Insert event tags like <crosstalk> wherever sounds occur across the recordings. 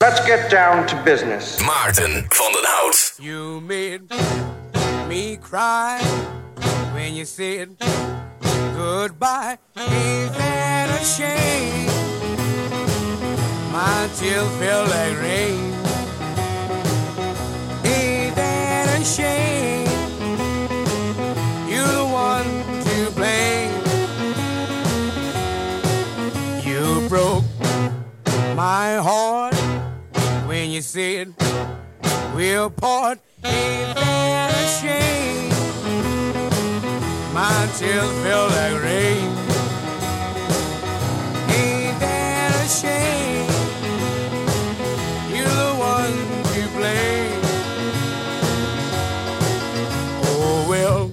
Let's get down to business. Maarten van den Hout. You made me cry when you said goodbye. Ain't that a shame? My tears feel like rain. Ain't that a shame? You're the one to blame. You broke my heart said we'll part. Ain't that a shame? My tears feel like rain. Ain't that a shame? You're the one to blame. Oh well,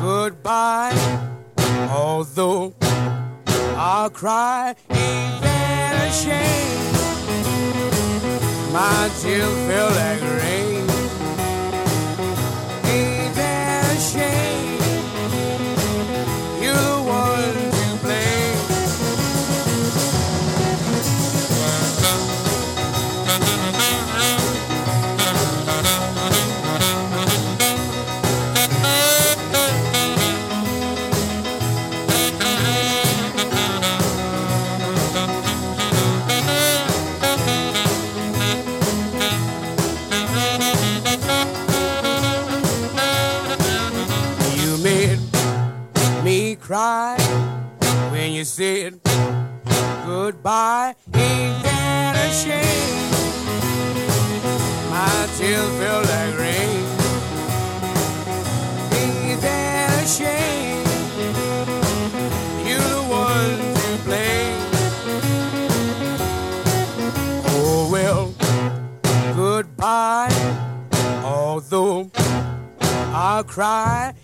goodbye. Although I'll cry, ain't that a shame? My tears feel like rain. Ain't that a shame? You said goodbye. Ain't that a shame? My tears feel like rain. Ain't that a shame? You're the one to blame. Oh well, goodbye. Although I'll cry,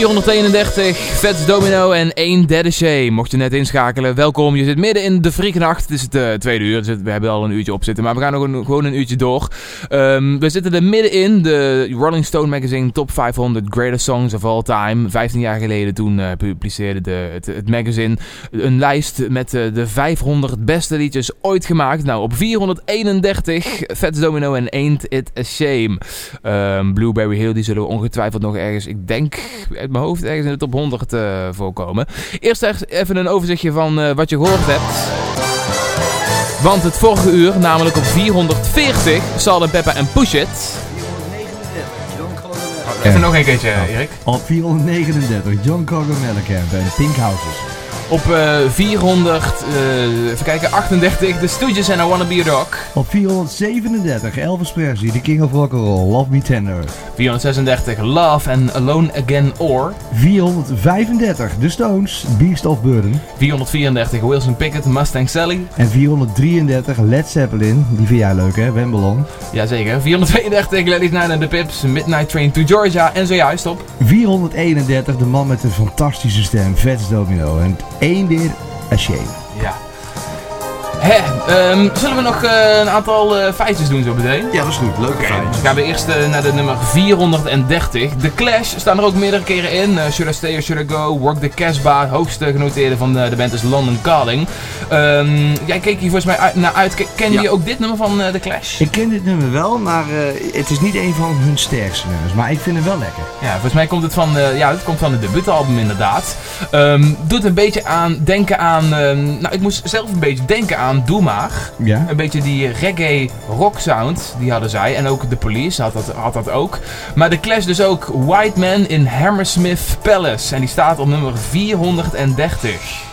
431, Vets Domino en 1 derde Shea. Mocht je net inschakelen, welkom. Je zit midden in de Friekenacht. Het is het eh, tweede uur, dus we hebben al een uurtje op zitten. Maar we gaan nog gewoon een uurtje door. Ehm, we zitten er middenin. De Rolling Stone Magazine Top 500 Greatest Songs of All Time. 15 jaar geleden toen eh, publiceerde de, het, het magazine een lijst met eh, de 500 beste liedjes ooit gemaakt. Nou, op 431, Vets Domino en Ain't It A Shame. Ehm, Blueberry Hill, die zullen we ongetwijfeld nog ergens, ik denk uit mijn hoofd, ergens in de top 100 eh, voorkomen. Eerst even een overzichtje van eh, wat je gehoord hebt. Want het vorige uur, namelijk op 440, Salt Pepper en Push It. Even nog een keertje, Erik. Op 439, John Carter Mellencamp en Pink Houses. Op eh, 400, eh, even kijken, 38, The Stooges en I Wanna Be a Dog. Op 437, Elvis Presley, The King of Rock'n'Roll, Love Me Tender. 436, Love and Alone Again Or. 435, The Stones, Beast of Burden. 434, Wilson Pickett, Mustang Sally. En 433, Led Zeppelin, die vind jij leuk hè, Wembelon. Jazeker. 432, Gladys Knight and the Pips, Midnight Train to Georgia. En zojuist op 431, de man met de fantastische stem, Vets Domino. En één weer, A Shame. Ja. Hè, ehm, zullen we nog eh, een aantal eh, feitjes doen zo meteen? Ja, dat is goed. Leuke feitjes. dan gaan we eerst eh, naar de nummer 430. The Clash staan er ook meerdere keren in. Should I Stay or Should I Go? Work the Casbah. Hoogste genoteerde van de, de band is London Calling. Ehm, jij keek hier volgens mij uit, naar uit. Ke- Ken Ja. je ook dit nummer van The Clash? Ik ken dit nummer wel, maar het is niet een van hun sterkste nummers. Maar ik vind het wel lekker. Ja, volgens mij komt het van, ja, het komt van het debuutalbum inderdaad. Ehm, doet een beetje aan, denken aan, nou ik moest zelf een beetje denken aan Doe Maar. Ja? Een beetje die reggae rock sound, die hadden zij. En ook The Police had dat, had dat ook. Maar de Clash dus ook White Man in Hammersmith Palace. En die staat op nummer 430.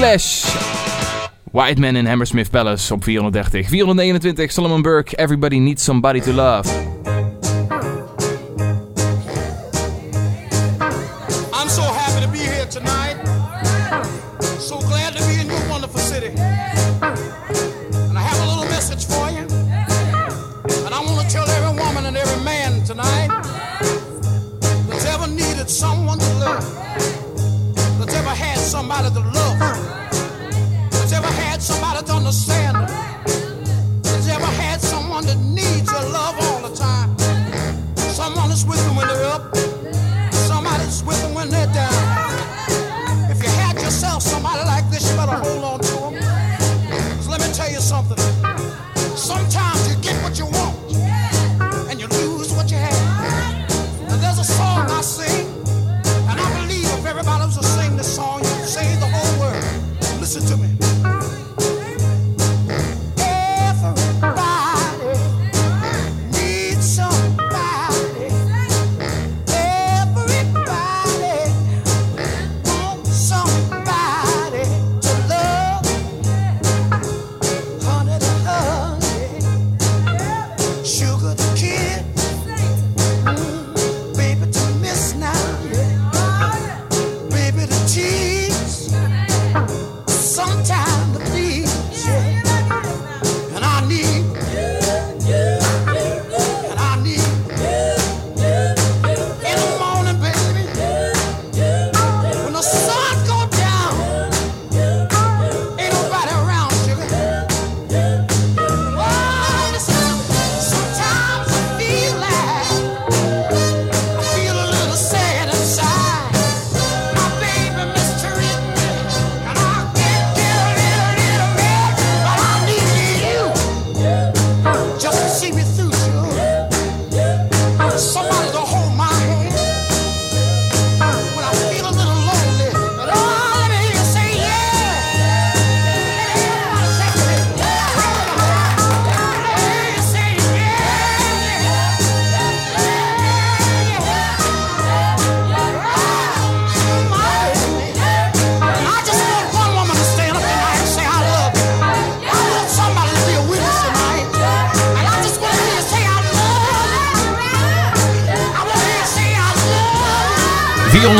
Clash. White Man in Hammersmith Palace op 430. 429, Solomon Burke, Everybody Needs Somebody to Love.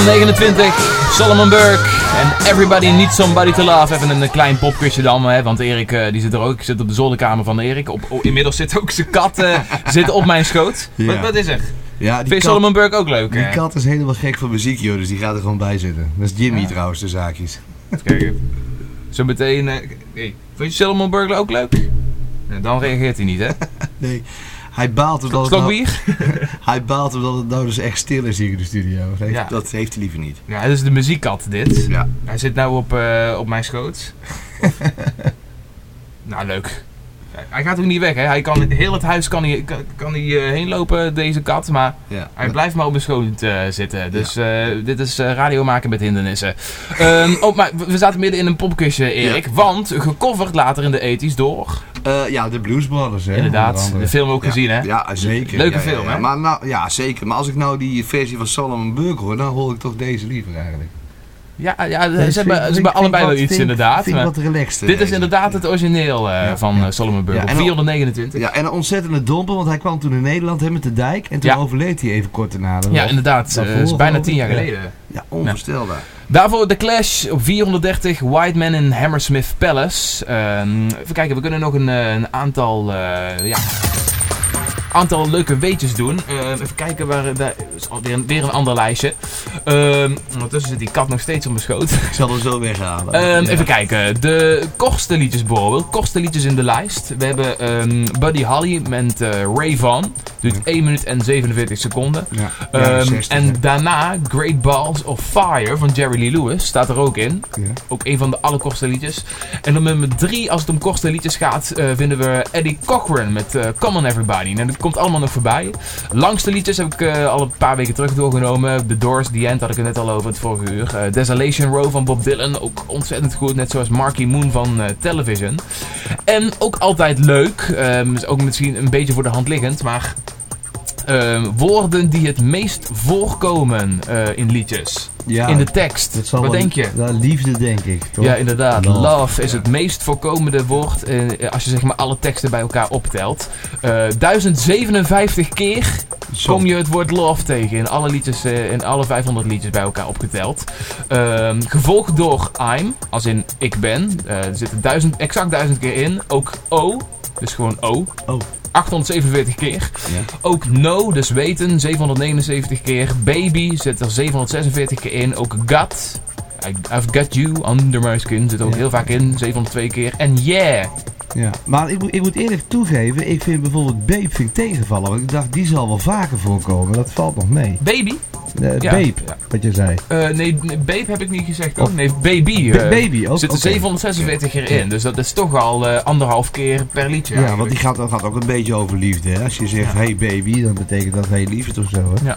29, Solomon Burke en Everybody Needs Somebody To Love. Even een klein popquizje dan, hè, want Erik eh, die zit er ook. Ik zit op de zolderkamer van Erik. Op, oh, inmiddels zit ook zijn kat eh, <laughs> zit op mijn schoot. Ja. Wat, is er? Ja, Vind je Solomon Burke ook leuk? Die kat is helemaal gek van muziek, joh, dus die gaat er gewoon bij zitten. Dat is Jimmy trouwens, de zaakjes. Kijk, zo meteen... Eh, uh. Vind je Solomon Burke ook leuk? dan reageert hij niet, hè? <laughs> nee hij baalt omdat het nou, <laughs> hij baalt omdat het nou dus echt stil is hier in de studio. Dat heeft, Ja. dat heeft hij liever niet. Ja, dat is de muziekkat, dit. Ja. Hij zit nou op, eh, op mijn schoot. <laughs> nou, leuk. Hij gaat ook niet weg, hè. Hij kan, heel het huis kan hij, kan, kan hij eh, heen lopen, deze kat. Maar Ja. hij blijft maar op mijn schoot eh, zitten. Dus eh, dit is radio maken met hindernissen. Ehm, oh, maar we zaten midden in een popkusje, Erik. Want gecoverd later in de ethisch door. Ja, de Blues Brothers, hè. Inderdaad, de film ook gezien, hè? Ja, zeker. Leuke film, hè? Maar nou, ja, zeker. Maar als ik nou die versie van Solomon Burke hoor, dan hoor ik toch deze liever eigenlijk. Ja, ja ze hebben, ze hebben allebei wel iets, inderdaad. Vind wat dit is inderdaad het origineel eh, van ja. eh, Solomon Burke. Ja, op en al- 429. Ja, en een ontzettende domper, want hij kwam toen in Nederland hè, met de dijk. En toen Ja. overleed hij even kort daarna. Dat Ja, inderdaad. daarvoor eh, is bijna tien jaar Ja. geleden. Ja, onvoorstelbaar. Daarvoor The Clash op 430. White Man in Hammersmith Palace. Ehm, even kijken, we kunnen nog een, een aantal... ja, aantal leuke weetjes doen. Ehm, even kijken, waar, daar is alweer een, weer een ander lijstje. Ehm, ondertussen zit die kat nog steeds op mijn schoot. Ik zal er zo weghalen. Ehm, Ja. Even kijken, de kortste liedjes bijvoorbeeld. Kortste liedjes in de lijst. We hebben ehm, Buddy Holly met eh, Ray Vaughan. Duurt 1 minuut en 47 seconden. Ja, Ehm, jaren 60, en daarna Great Balls of Fire van Jerry Lee Lewis staat er ook in. Ook een van de allerkortste liedjes. En op nummer 3, als het om kortste liedjes gaat, eh, vinden we Eddie Cochran met eh, Come On Everybody. Dat komt allemaal nog voorbij. Langste liedjes heb ik eh, al een paar weken terug doorgenomen. The Doors, The End had ik het net al over het vorige uur. Eh, Desolation Row van Bob Dylan, ook ontzettend goed. Net zoals Marky Moon van eh, Television. En ook altijd leuk, ehm, is ook misschien een beetje voor de hand liggend, maar... ehm, woorden die het meest voorkomen eh, in liedjes. Ja, in de tekst. dat zal Wat wel- denk je? Nou, liefde, denk ik. Toch? Ja, inderdaad. Love. Love, is het meest voorkomende woord eh, als je zeg maar alle teksten bij elkaar optelt. Eh 1057 keer Zo. kom je het woord love tegen in alle liedjes, eh, in alle 500 liedjes bij elkaar opgeteld. Ehm, gevolgd door I'm, als in ik ben. Eh, er zitten duizend, exact duizend keer in. Ook O, dus gewoon O. Oh. 847 keer. Ja. Ook No, dus weten, 779 keer. Baby zit er 746 keer in. Ook Got, I- I've Got You, Under My Skin zit er ook Ja. heel vaak in. 702 keer. En Yeah, Ja. Maar ik, moet- ik moet eerlijk toegeven, ik vind bijvoorbeeld Babe vind ik tegenvallen. Want ik dacht, die zal wel vaker voorkomen. Dat valt nog mee. Baby. Ja. Babe, Ja. wat je zei. Eh, nee, nee, Babe heb ik niet gezegd hoor. Of- Nee, Baby. Ba- eh, baby ook? Zit er Oké. 746 keer in. Dus dat is toch al anderhalf keer per liedje. Ja, want die gaat, gaat ook een beetje over liefde. Hè? Als je zegt, hey baby, dan betekent dat hey liefde of zo. Hè?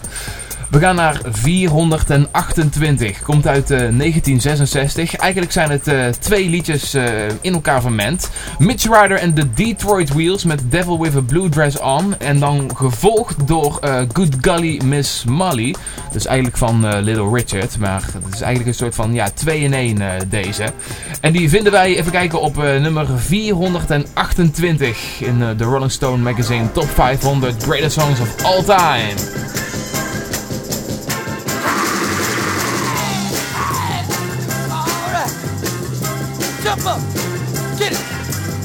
We gaan naar 428. Komt uit eh, 1966. Eigenlijk zijn het eh, twee liedjes eh, in elkaar vermengd. Mitch Ryder en de Detroit Wheels met Devil with a Blue Dress On. En dan gevolgd door Good Golly Miss Molly. Dus eigenlijk van Little Richard. Maar het is eigenlijk een soort van ja, 2 in 1 eh, deze. En die vinden wij, even kijken, op nummer 428 in de Rolling Stone Magazine Top 500 Greatest Songs of All Time. Jump up. Get it.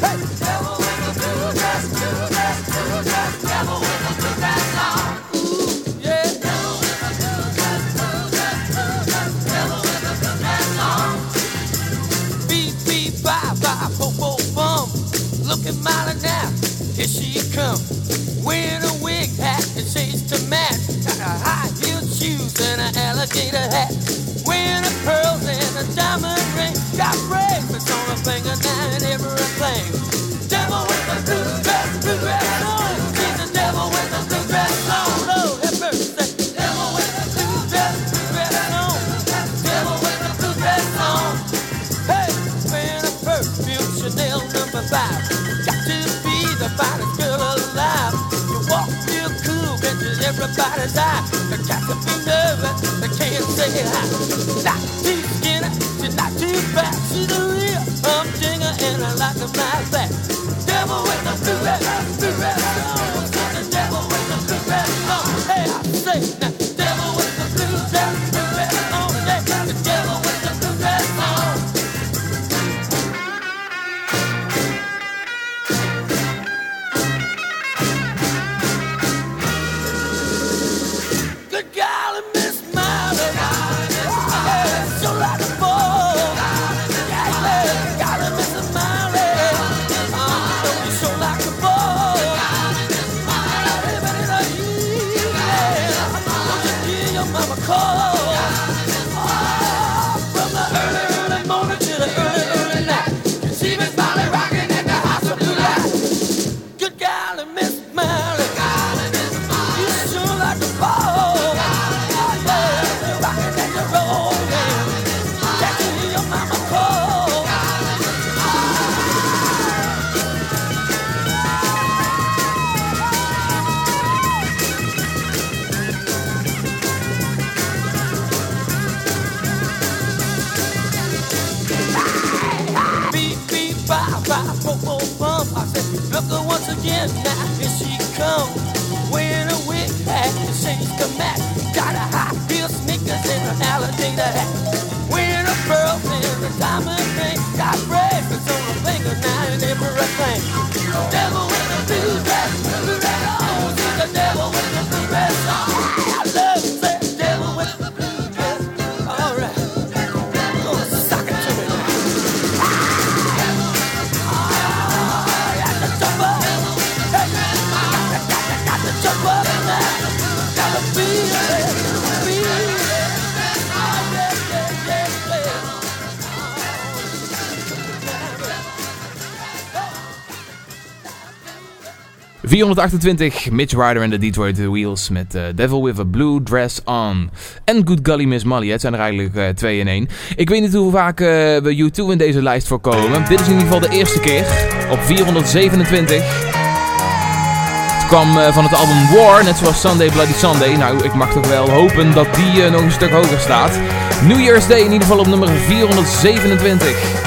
Hey. Devil with the blue dress, blue dress, blue dress, devil with the blue dress on. Ooh, yeah. Devil with the blue dress, blue dress, blue dress, devil with the blue dress on. Beep, beep, bye, bye, bo, bo, bum. Looking mighty now. Here she come. Wearing a wig hat and shades to match. Got a high heel shoes and an alligator hat. ...428, Mitch Ryder en de Detroit Wheels met eh, Devil with a Blue Dress On. En Good Golly Miss Molly, het zijn er eigenlijk eh, twee in één. Ik weet niet hoe vaak eh, we U2 in deze lijst voorkomen. Dit is in ieder geval de eerste keer, op 427. Het kwam van het album War, net zoals Sunday Bloody Sunday. Nou, ik mag toch wel hopen dat die nog een stuk hoger staat. New Year's Day in ieder geval op nummer 427.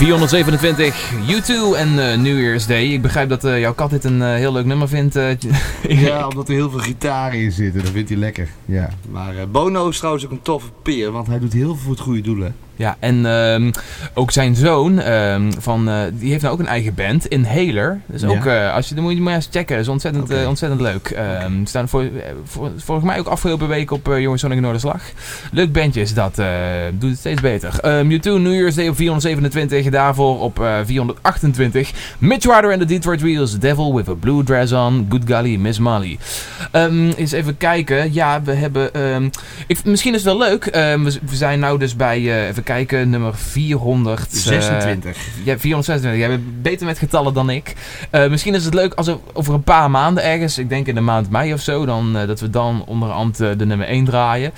427, U2 en eh, New Year's Day. Ik begrijp dat eh, jouw kat dit een eh, heel leuk nummer vindt. <laughs> Ja, omdat er heel veel gitaren in zitten. Dat vindt hij lekker. Ja. Maar Bono is trouwens ook een toffe peer. Want hij doet heel veel voor het goede doel, hè. Ja, en ehm, ook zijn zoon, ehm, van, eh, die heeft nou ook een eigen band, Inhaler. Dus Ja. ook, eh, als je, dan moet je maar eens checken. Is ontzettend, eh, ontzettend leuk. Ehm, staan voor, voor, volgens mij ook afgelopen week op uh, Jongens Sonic Noorderslag. Leuk bandje is dat. doet het steeds beter. Ehm Mewtwo, New Year's Day op 427. Daarvoor op eh, 428. Mitch Ryder en de Detroit Wheels. Devil with a Blue Dress on. Good Golly, Miss Molly. Ehm, eens even kijken. Ja, we hebben... ehm, ik, misschien is het wel leuk. Ehm, we, we zijn nou dus bij, even kijken, nummer 400. Eh, 26. ja, 426. Jij bent beter met getallen dan ik. Eh, misschien is het leuk als we over een paar maanden ergens, ik denk in de maand mei of zo, dan, eh, dat we dan onderhand eh, de nummer 1 draaien.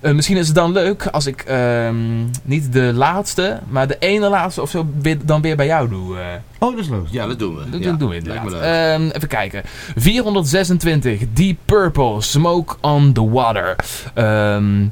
Eh, misschien is het dan leuk als ik ehm, niet de laatste, maar de ene laatste of zo weer- dan weer bij jou doe. eh. Oh, dat is leuk. Ja, dat doen we. Dat ja. doen we inderdaad. Ehm, even kijken. 426. Deep Purple. Smoke on the Water. Ehm,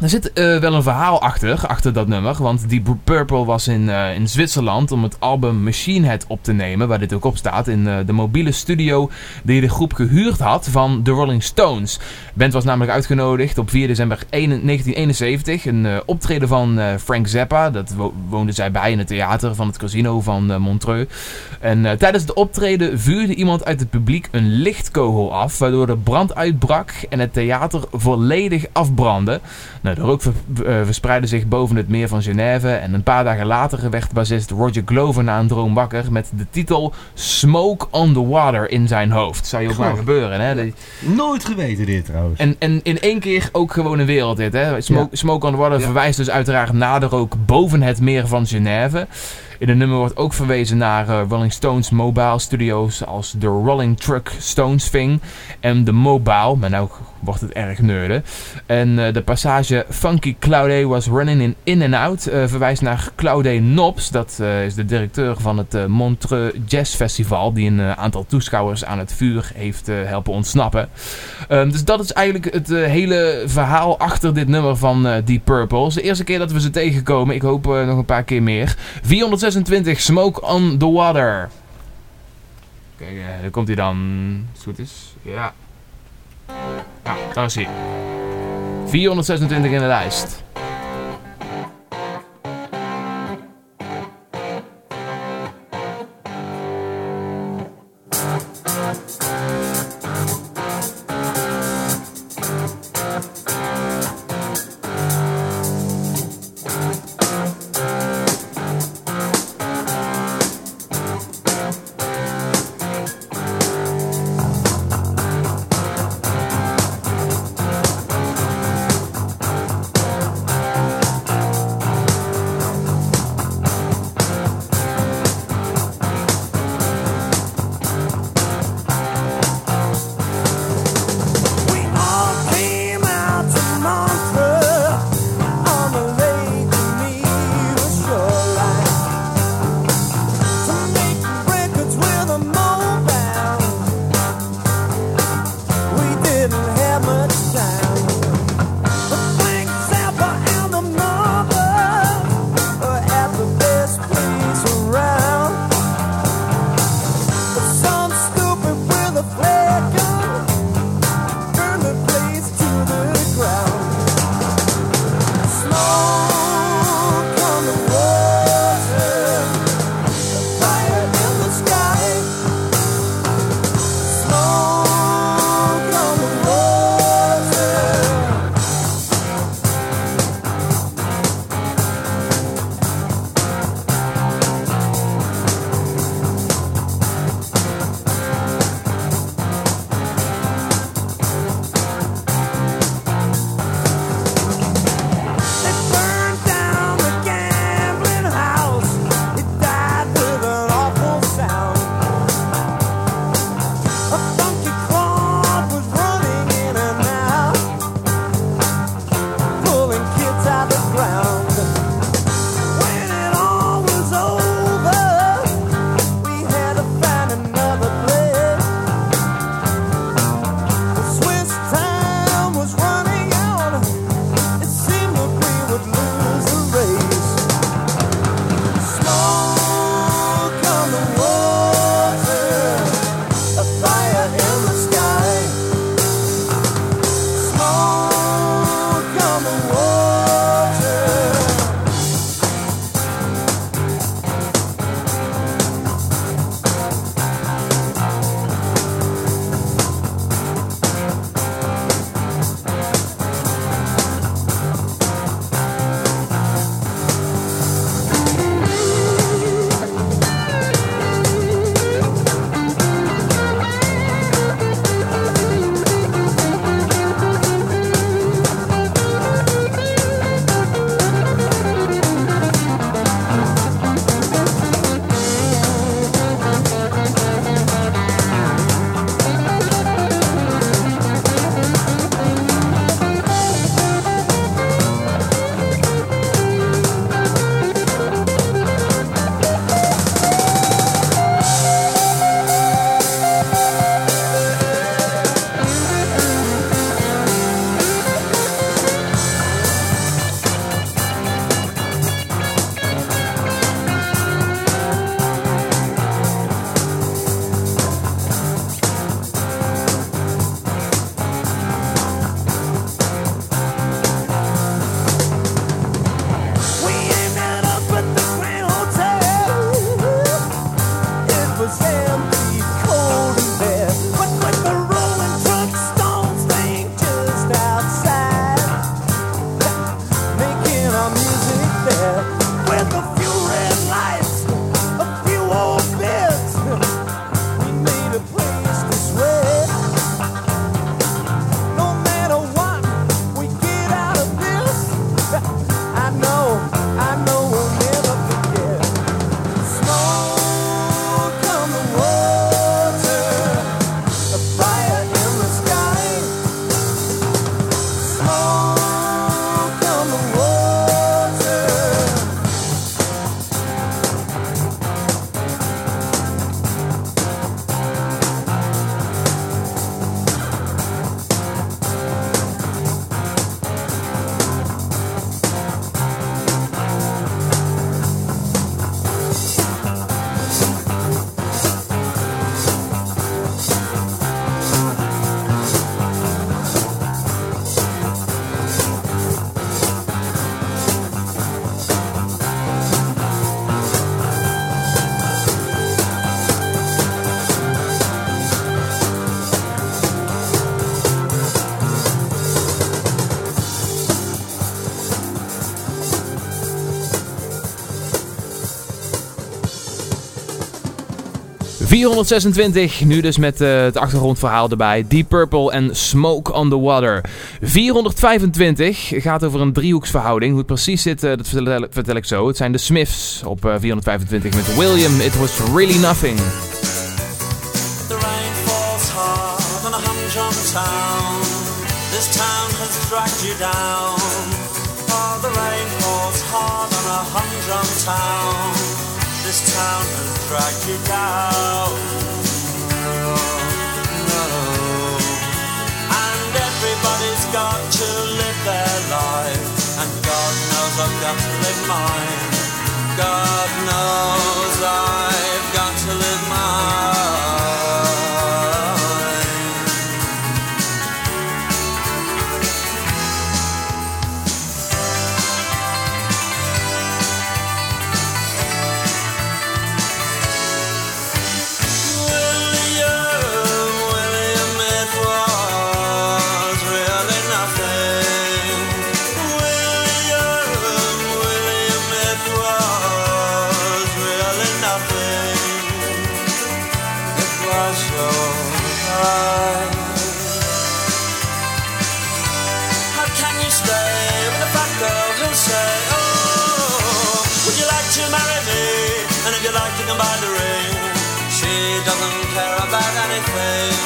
Er zit eh, wel een verhaal achter, achter dat nummer. Want Deep Purple was in, eh, in Zwitserland om het album Machine Head op te nemen. Waar dit ook op staat. In eh, de mobiele studio die de groep gehuurd had van de Rolling Stones. De band was namelijk uitgenodigd op 4 december 1 1971. Een optreden van Frank Zappa. Dat wo woonde zij bij in het theater van het casino van Montreux. En tijdens het optreden vuurde iemand uit het publiek een lichtkogel af. Waardoor er brand uitbrak en het theater volledig afbrandde. Nou, de rook eh, verspreidde zich boven het meer van Genève. En een paar dagen later werd bassist Roger Glover na een droom wakker met de titel Smoke on the Water in zijn hoofd. Zou je ook Goh. maar gebeuren, hè? Nooit geweten dit trouwens. En, en in één keer ook gewoon een wereldhit. Hè? Smoke, Smoke on the Water Ja. verwijst dus uiteraard naar de rook boven het meer van Genève. In het nummer wordt ook verwezen naar eh, Rolling Stones mobile studios als de Rolling Truck Stones Thing en de Mobile, maar nou wordt het erg neurde. En eh, de passage Funky Cloudy was running in in and out eh, verwijst naar Claude Nobs. Dat is de directeur van het Montreux Jazz Festival die een aantal toeschouwers aan het vuur heeft helpen ontsnappen. Ehm, dus dat is eigenlijk het hele verhaal achter dit nummer van Deep Purple. De eerste keer dat we ze tegenkomen. Ik hoop nog een paar keer meer. 426 Smoke on the Water. Kijk, eh, daar komt hij dan. Als het goed is. Ja. Ja, daar is hij. 426 in de lijst. ...426, nu dus met eh, het achtergrondverhaal erbij. Deep Purple en Smoke on the Water. 425 gaat over een driehoeksverhouding. Hoe het precies zit, eh, dat vertel, ik zo. Het zijn de Smiths op eh, 425 met William, It Was Really Nothing. The rain falls hard on a humdrum town. This town has dragged you down. The rain falls hard on a humdrum town. This town has dragged you down. And everybody's got to live their life. And God knows I've got to live mine. God knows I've to marry me? And if you like, you can buy the ring. She doesn't care about anything.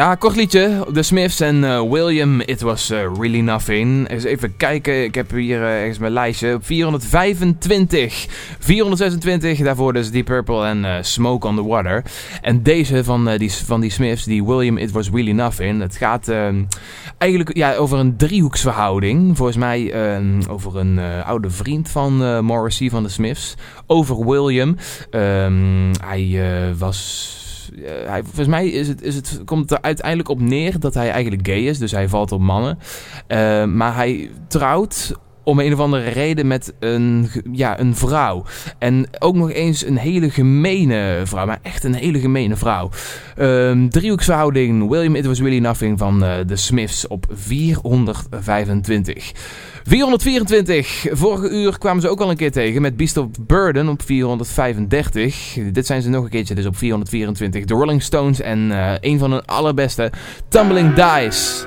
Ja, kort liedje. The Smiths en eh, William, It Was eh, Really Nothing. Eens even kijken. Ik heb hier eh, ergens mijn lijstje. Op 425. 426. Daarvoor dus Deep Purple en Smoke on the Water. En deze van, die, van die Smiths, die William, It Was Really Nothing. Het gaat ehm, eigenlijk ja, over een driehoeksverhouding. Volgens mij ehm, over een oude vriend van Morrissey van de Smiths. Over William. Ehm, hij eh, eh, hij, volgens mij is het, is het, komt er uiteindelijk op neer dat hij eigenlijk gay is. Dus hij valt op mannen. Eh, maar hij trouwt om een of andere reden met een, ja, een vrouw. En ook nog eens een hele gemene vrouw. Maar echt een hele gemene vrouw. Ehm driehoeksverhouding William It Was Really Nothing van eh, de Smiths op 425. 424. Vorige uur kwamen ze ook al een keer tegen met Beast of Burden op 435. Dit zijn ze nog een keertje, dus op 424. The Rolling Stones en eh, een van hun allerbeste, Tumbling Dice.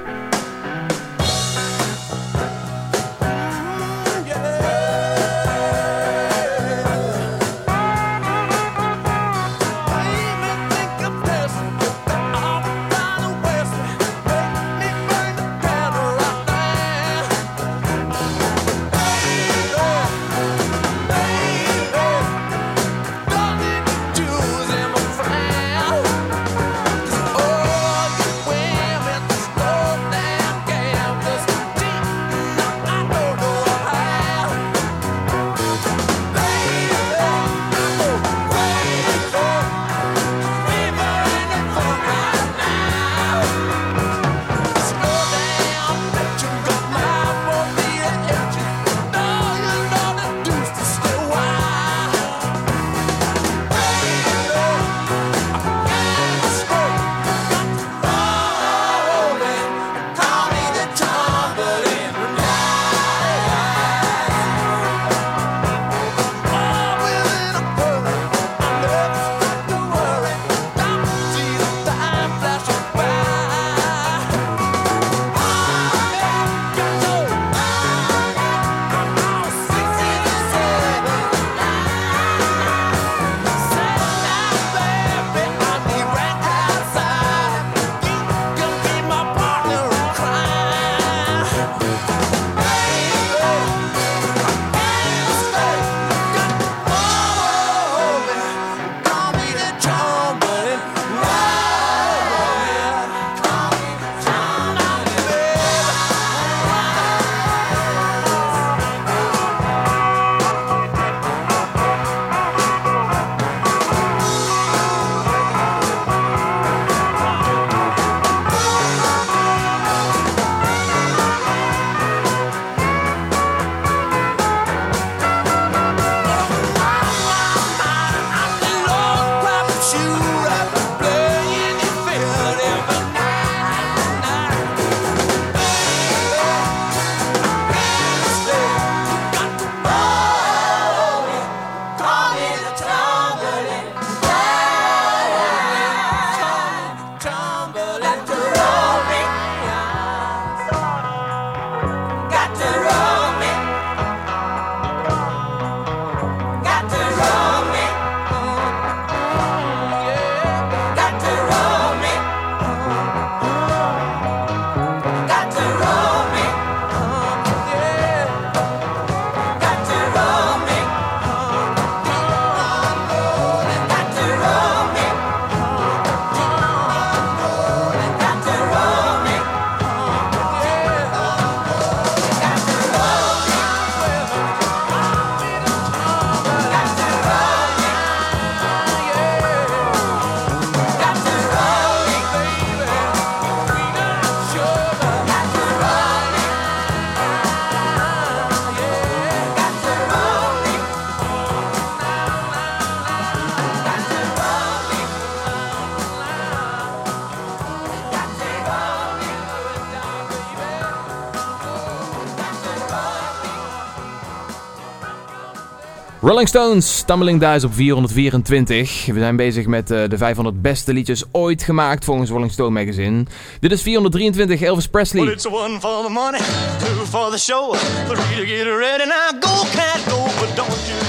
Rolling Stones, Tumbling Dice op 424. We zijn bezig met eh, de 500 beste liedjes ooit gemaakt volgens Rolling Stone Magazine. Dit is 423 Elvis Well, Presley. it's one for the money, two for the show, three to get ready. Now go, cat, go, but don't you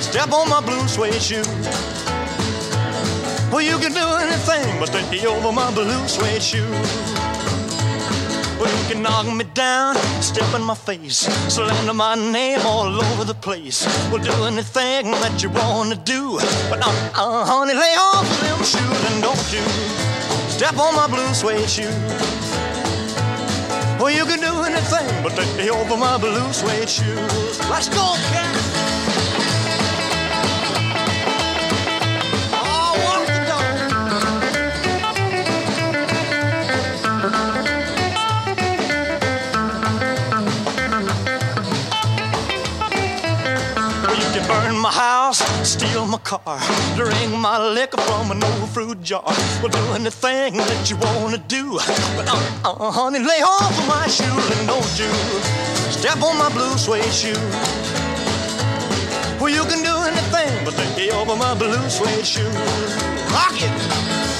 step on my blue suede shoe. Well, you can do anything but take me over my blue suede shoe. Well, you can knock me down, step in my face, slander my name all over the place. Well, do anything that you wanna do, but uh, uh, honey, lay off them shoes and don't you step on my blue suede shoe. Well, you can do anything but me over my blue suede shoes. Let's go, cat. My house, steal my car, drink my liquor from an old fruit jar. Well, do anything that you wanna do. But uh, uh, honey, lay off of my shoes and don't you step on my blue suede shoe. Well, you can do anything but take me over my blue suede shoe. Rock it.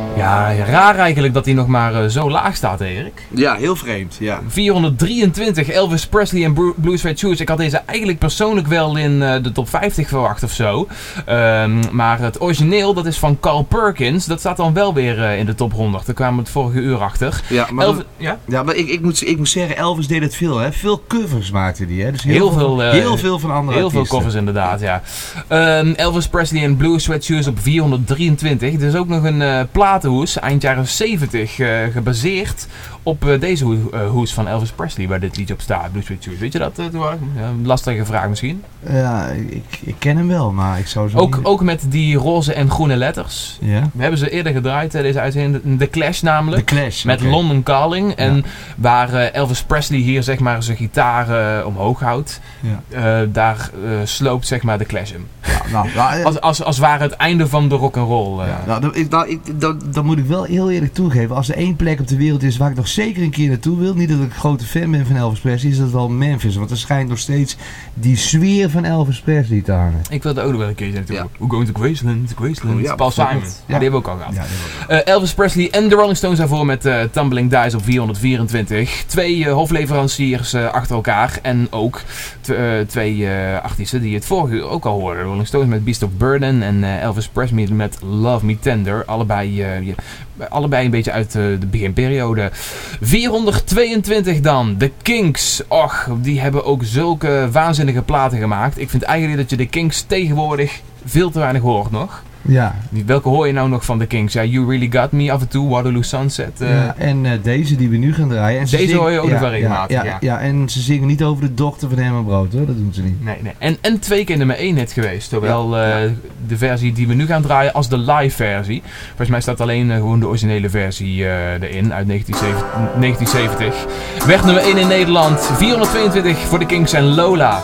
Ja, raar eigenlijk dat hij nog maar eh, zo laag staat, Erik. Ja, heel vreemd. Ja. 423 Elvis Presley en Blue Suede Shoes. Ik had deze eigenlijk persoonlijk wel in eh, de top 50 verwacht of zo. Ehm, maar het origineel, dat is van Carl Perkins. Dat staat dan wel weer eh, in de top 100. Daar kwamen we het vorige uur achter. Ja, maar, Elvis- ja? ja, maar ik, ik, moet, ik moet zeggen, Elvis deed het veel. Hè? Veel covers maakte hij. Hè? Dus heel, Heel veel, heel veel van andere Heel veel covers inderdaad, ja. Ehm, Elvis Presley en Blue Sweat Shoes op 423. Er is ook nog een eh, platenhoes, eind jaren 70, eh, gebaseerd op eh, deze eh, hoes van Elvis Presley, waar dit liedje op staat. Blue Sweat Shoes. Weet je dat? een lastige vraag misschien. Ja, ik, ik ken hem wel, maar ik zou zo Ook, niet- ook met die roze en groene letters. Ja? We hebben ze eerder gedraaid, deze uitzending. The Clash The namelijk. Clash. Met. London Calling. En waar Elvis Presley hier zeg maar zijn gitaar omhoog houdt. Ja. daar sloopt zeg maar de Clash hem. Ja, nou, nou, Als, als, als ware het einde van de rock'n'roll. eh. Ja, nou, ik- nou, ik, dan, dan moet ik wel heel eerlijk toegeven. Als er één plek op de wereld is waar ik nog zeker een keer naartoe wil. Niet dat ik een grote fan ben van Elvis Presley. Is dat wel Memphis. Want er schijnt nog steeds die sfeer van Elvis Presley te hangen. Ik wilde ook nog wel een keer naartoe. Ja. We're going to Graceland, Graceland. Oh, ja, Paul Simon. Ja. Die hebben we ook al gehad. Ja. Eh, Elvis Presley en de Rolling Stones daarvoor met eh, Tumbling Dice op 424. Twee eh, hofleveranciers eh, achter elkaar. En ook tw- twee eh, artiesten die het vorige uur ook al hoorden. Rolling Stones met Beast of Burden en Elvis Presley met Love Me Tender. Allebei, eh, je- allebei een beetje uit eh, de beginperiode. 422 dan. The Kinks. Och, die hebben ook zulke waanzinnige platen gemaakt. Ik vind eigenlijk dat je de Kinks tegenwoordig veel te weinig hoort nog. Ja, Welke hoor je nou nog van de Kings? Ja, You Really Got Me af en toe, Waterloo Sunset. eh, ja, en eh, deze die we nu gaan draaien. En ze Deze zingen- hoor je ook nog wel regelmatig, Ja, ja. ja. en ze zingen niet over de dochter van Herman Brood hoor. Dat doen ze niet. Nee, nee. En, en twee keer nummer 1 hit geweest. Zowel eh, de versie die we nu gaan draaien als de live versie. Volgens mij staat alleen eh, gewoon de originele versie eh, erin uit 1970, 1970. Werd nummer 1 in Nederland. 422 voor de Kings en Lola.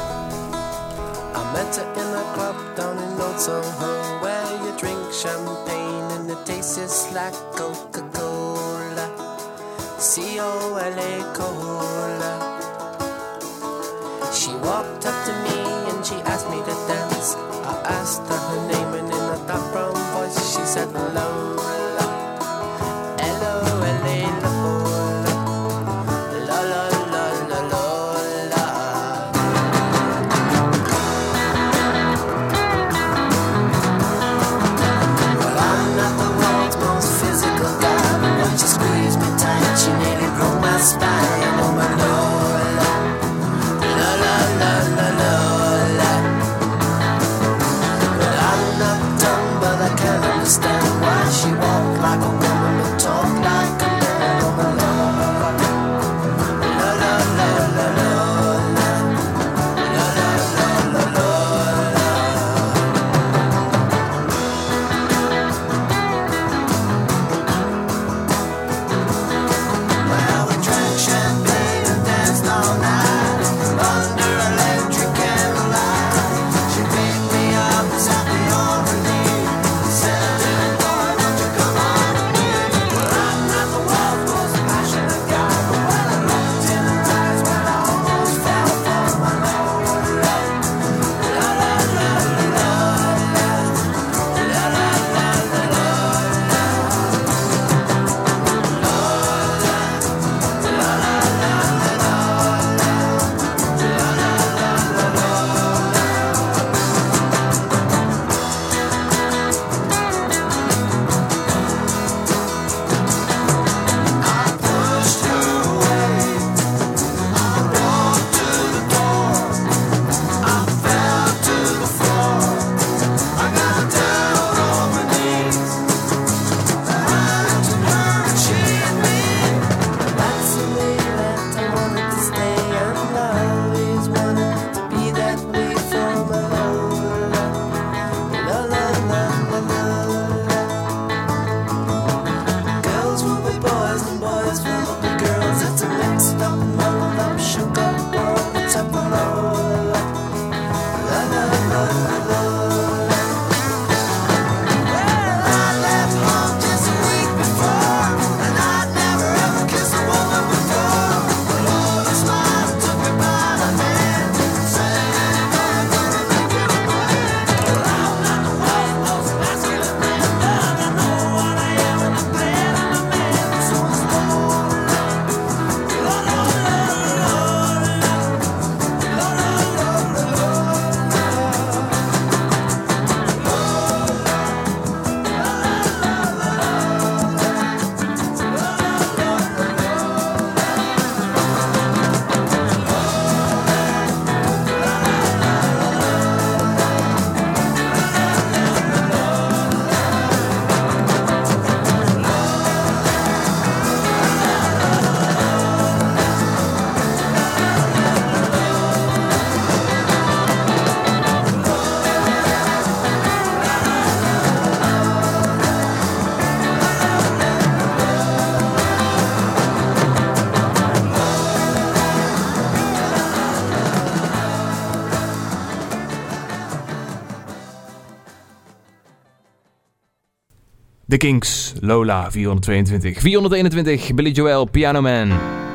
The Kings, Lola, 422. 421, Billy Joel, Piano Man.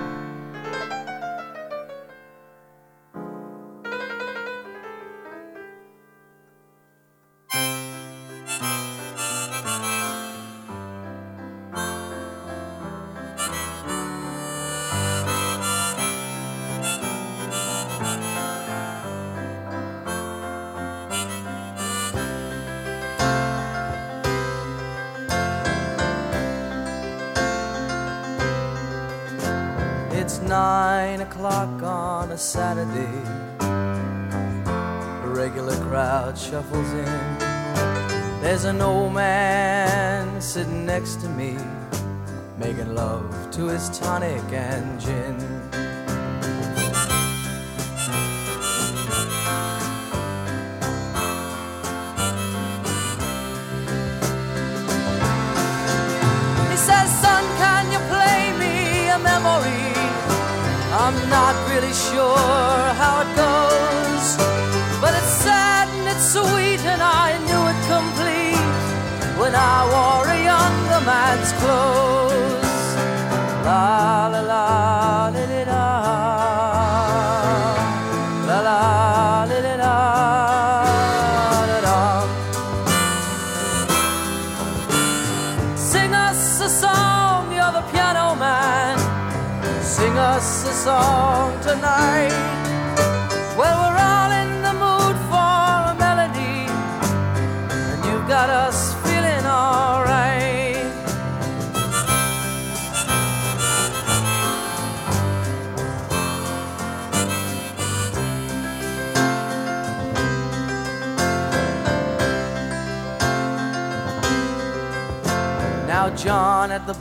love.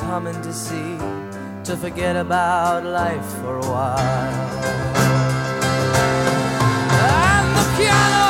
Coming to see to forget about life for a while. And the piano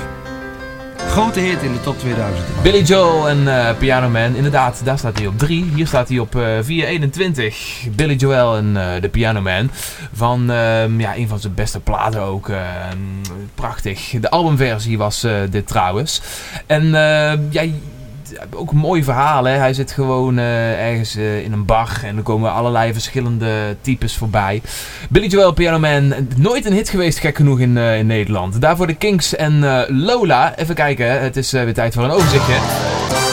Grote hit in de top 2000. Billy Joel en eh, Piano Man, inderdaad, daar staat hij op 3. Hier staat hij op eh 421. Billy Joel en eh, de Piano Man. Van ehm, ja, een van zijn beste platen ook. ehm, prachtig. De albumversie was dit trouwens. En eh, ja, ook een mooi verhaal. Hè? Hij zit gewoon eh, ergens eh, in een bar en er komen allerlei verschillende types voorbij. Billy Joel, Piano Man, nooit een hit geweest, gek genoeg in, eh, in Nederland. Daarvoor de Kinks en Lola. Even kijken, het is weer tijd voor een overzichtje.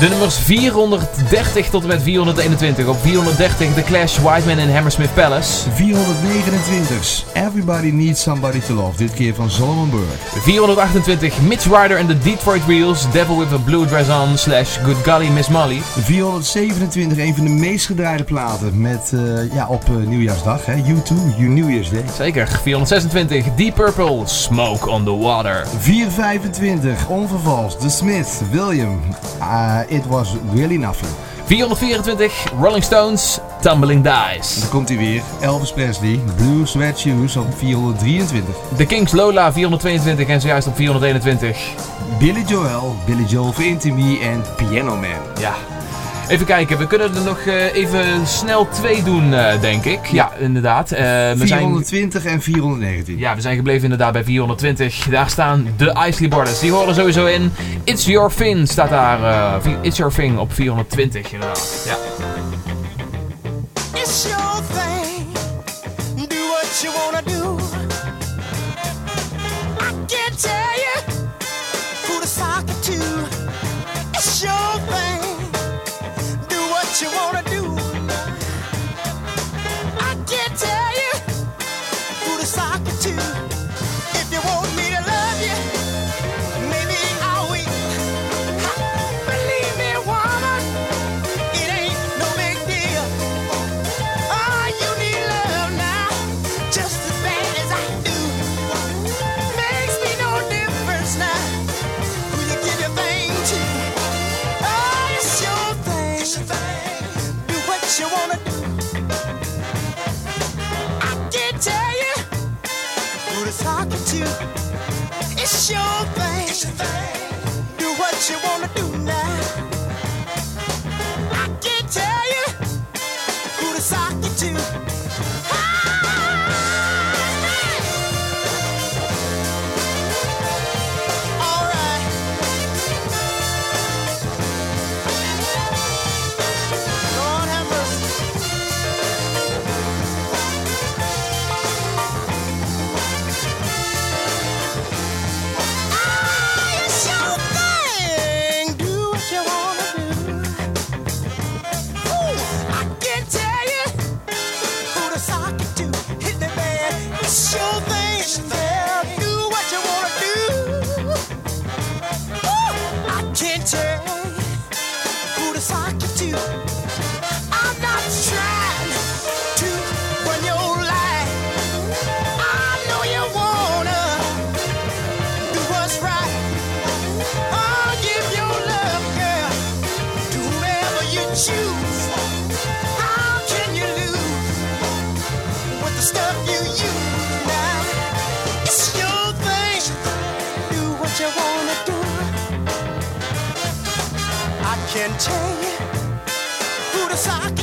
De nummers 430 tot en met 421. Op 430 The Clash, White Man in Hammersmith Palace. 429. Everybody Needs Somebody to Love. Dit keer van Solomon Burke. 428 Mitch Ryder and the Detroit Wheels, Devil with a Blue Dress On, slash Good Golly Miss Molly. 427. Een van de meest gedraaide platen. Met, eh, ja, op eh, nieuwjaarsdag. Hè. U2, You New Year's Day. Zeker. 426 Deep Purple, Smoke on the Water. 425. Onvervals. The Smith, William. Uh, it was really nothing. 424 Rolling Stones, Tumbling Dice. Dan komt hij weer. Elvis Presley, Blue Sweat Shoes op 423. The Kings Lola 422 en zojuist op 421. Billy Joel, Billy Joel for Into Me en Piano Man. Ja. Even kijken, we kunnen er nog eh, even snel twee doen, eh, denk ik. Ja, inderdaad. Eh, we zijn, 420 en 419. ja, we zijn gebleven inderdaad bij 420. Daar staan de Isley Borders. Die horen sowieso in. It's Your Thing staat daar. eh, vi- It's Your Thing op 420 inderdaad. Ja. It's your thing. Do what you wanna do. I can't tell you who to sock it to. It's your thing. You wanna do. Talk to. It's your thing. Do what you wanna do now. Who to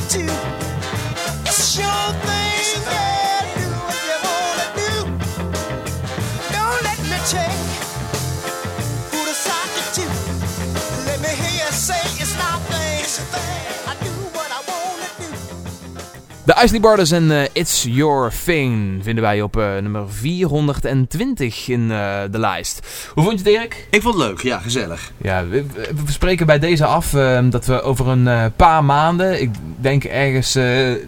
De Isley Brothers en eh, It's Your Thing vinden wij op eh, nummer 420 in eh, de lijst. Hoe vond je het Erik? Ik vond het leuk, ja, gezellig. Ja, we, spreken bij deze af eh, dat we over een paar maanden, ik denk ergens een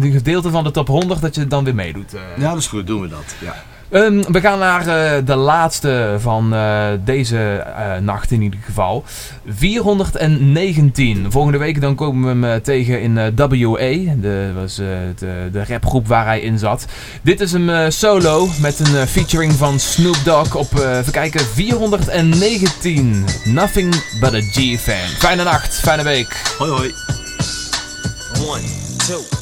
gedeelte van de top 100, dat je dan weer meedoet. Ja, dat is goed, doen we dat. Ja. Ehm, we gaan naar eh, de laatste van eh, deze eh, nacht in ieder geval. 419. Volgende week dan komen we hem tegen in WA. De, was, de, de rapgroep waar hij in zat. Dit is hem solo met een featuring van Snoop Dogg op, even kijken, 419. Nothing but a G-fan. Fijne nacht, fijne week. Hoi hoi. 1, 2...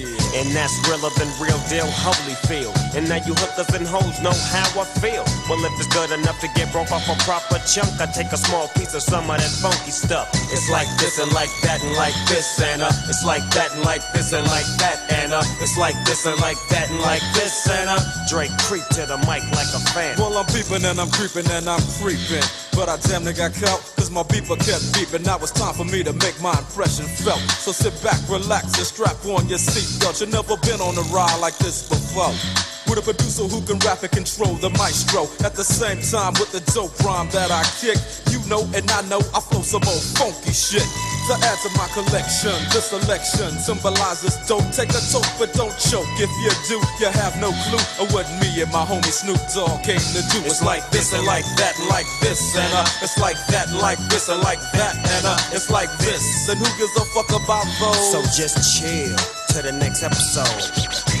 And that's realer than real deal, holy feel. And now you hookers and hoes know how I feel. Well, if it's good enough to get broke off a proper chunk, I take a small piece of some of that funky stuff. It's like this and like that and like this uh, it's like that and like this and like that uh, it's like this and like that and like this uh, Drake creep to the mic like a fan. Well, I'm peeping and I'm creeping and I'm creeping. But I damn near got caught, cause my beeper kept beeping. Now it's time for me to make my impression felt. So sit back, relax, and strap on your seatbelt. You've never been on a ride like this before. With a producer who can rap and control the maestro. At the same time, with the dope rhyme that I kick, you know and I know I flow some old funky shit. To add to my collection, this selection symbolizes dope. Take a toke, but don't choke. If you do, you have no clue of what me and my homie Snoop Dogg came to do. It's like this and like that like this and uh, it's like that like this and like that and uh, it's like this. And who gives a fuck about those? So just chill to the next episode.